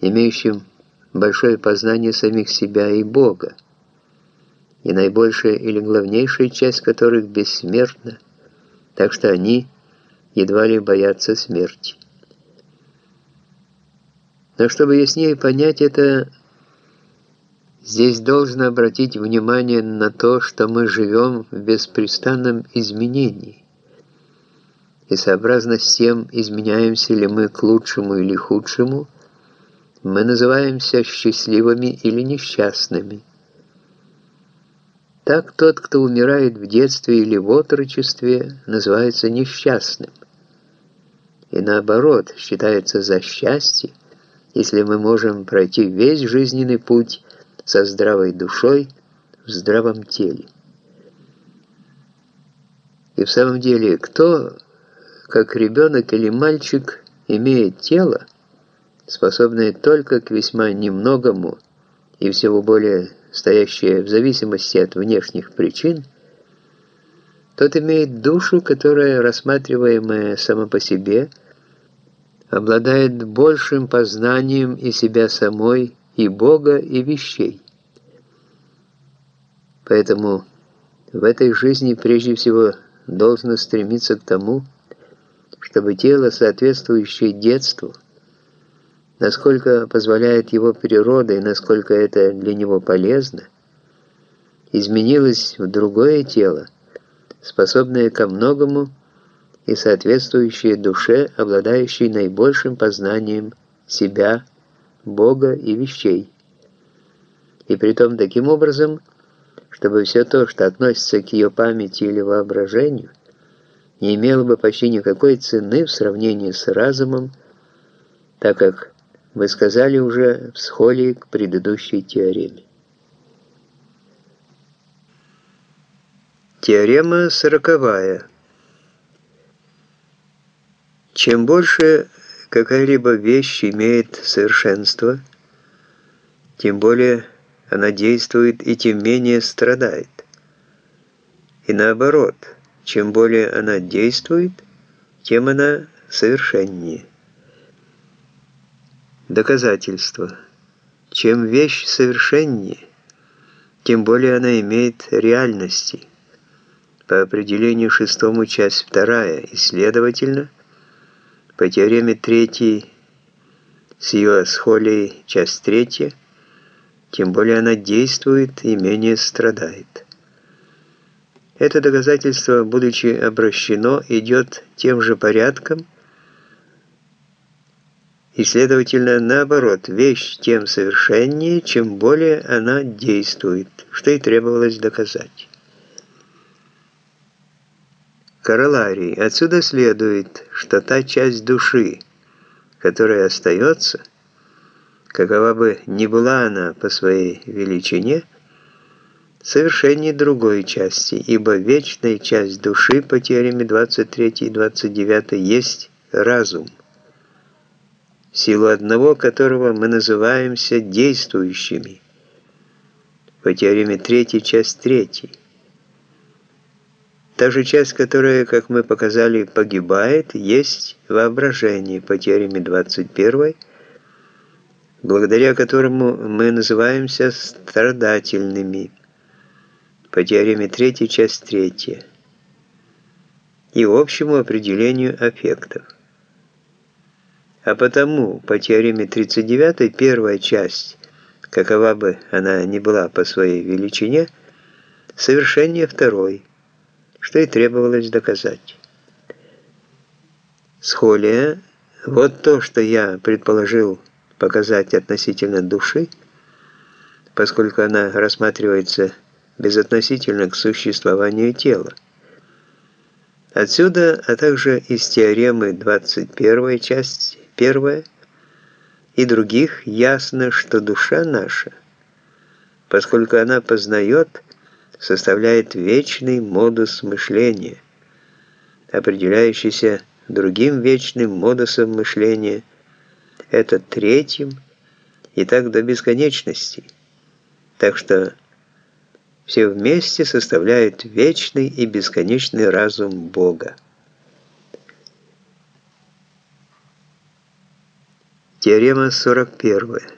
имеющим большое познание самих себя и Бога, и наибольшая или главнейшая часть которых бессмертна, так что они едва ли боятся смерти. Но чтобы яснее понять это, здесь должно обратить внимание на то, что мы живем в беспрестанном изменении. И сообразно с тем, изменяемся ли мы к лучшему или худшему, мы называемся счастливыми или несчастными. Так тот, кто умирает в детстве или в отрочестве, называется несчастным. И наоборот, считается за счастье, если мы можем пройти весь жизненный путь со здравой душой в здравом теле. И в самом деле, кто, как ребенок или мальчик, имеет тело, способное только к весьма немногому и всего более стоящее в зависимости от внешних причин, тот имеет душу, которая, рассматриваемая сама по себе, обладает большим познанием и себя самой, и Бога, и вещей. Поэтому в этой жизни прежде всего должно стремиться к тому, чтобы тело, соответствующее детству, насколько позволяет его природа и насколько это для него полезно, изменилось в другое тело, способное ко многому, и соответствующие душе, обладающей наибольшим познанием себя, Бога и вещей. И притом таким образом, чтобы все то, что относится к ее памяти или воображению, не имело бы почти никакой цены в сравнении с разумом, так как вы сказали уже в схоле к предыдущей теореме. Теорема сороковая. Чем больше какая-либо вещь имеет совершенство, тем более она действует и тем менее страдает. И наоборот, чем более она действует, тем она совершеннее. Доказательство. Чем вещь совершеннее, тем более она имеет реальности. По определению шестому часть вторая, и следовательно, по теореме третьей с ее асхолией, часть третья, тем более она действует и менее страдает. Это доказательство, будучи обращено, идет тем же порядком, и, следовательно, наоборот, вещь тем совершеннее, чем более она действует, что и требовалось доказать. Короларий. Отсюда следует, что та часть души, которая остается, какова бы ни была она по своей величине, совершеннее другой части, ибо вечная часть души по теореме 23 и 29 есть разум, силу одного которого мы называемся действующими, по теореме 3 часть 3. Та же часть, которая, как мы показали, погибает, есть воображение по теореме 21, благодаря которому мы называемся страдательными по теореме 3, часть 3 и общему определению аффектов. А потому по теореме 39 первая часть, какова бы она ни была по своей величине, совершение второй – что и требовалось доказать. Схолия – вот то, что я предположил показать относительно души, поскольку она рассматривается безотносительно к существованию тела. Отсюда, а также из теоремы 21 часть 1 и других, ясно, что душа наша, поскольку она познает – составляет вечный модус мышления, определяющийся другим вечным модусом мышления, это третьим, и так до бесконечности. Так что все вместе составляют вечный и бесконечный разум Бога. Теорема 41.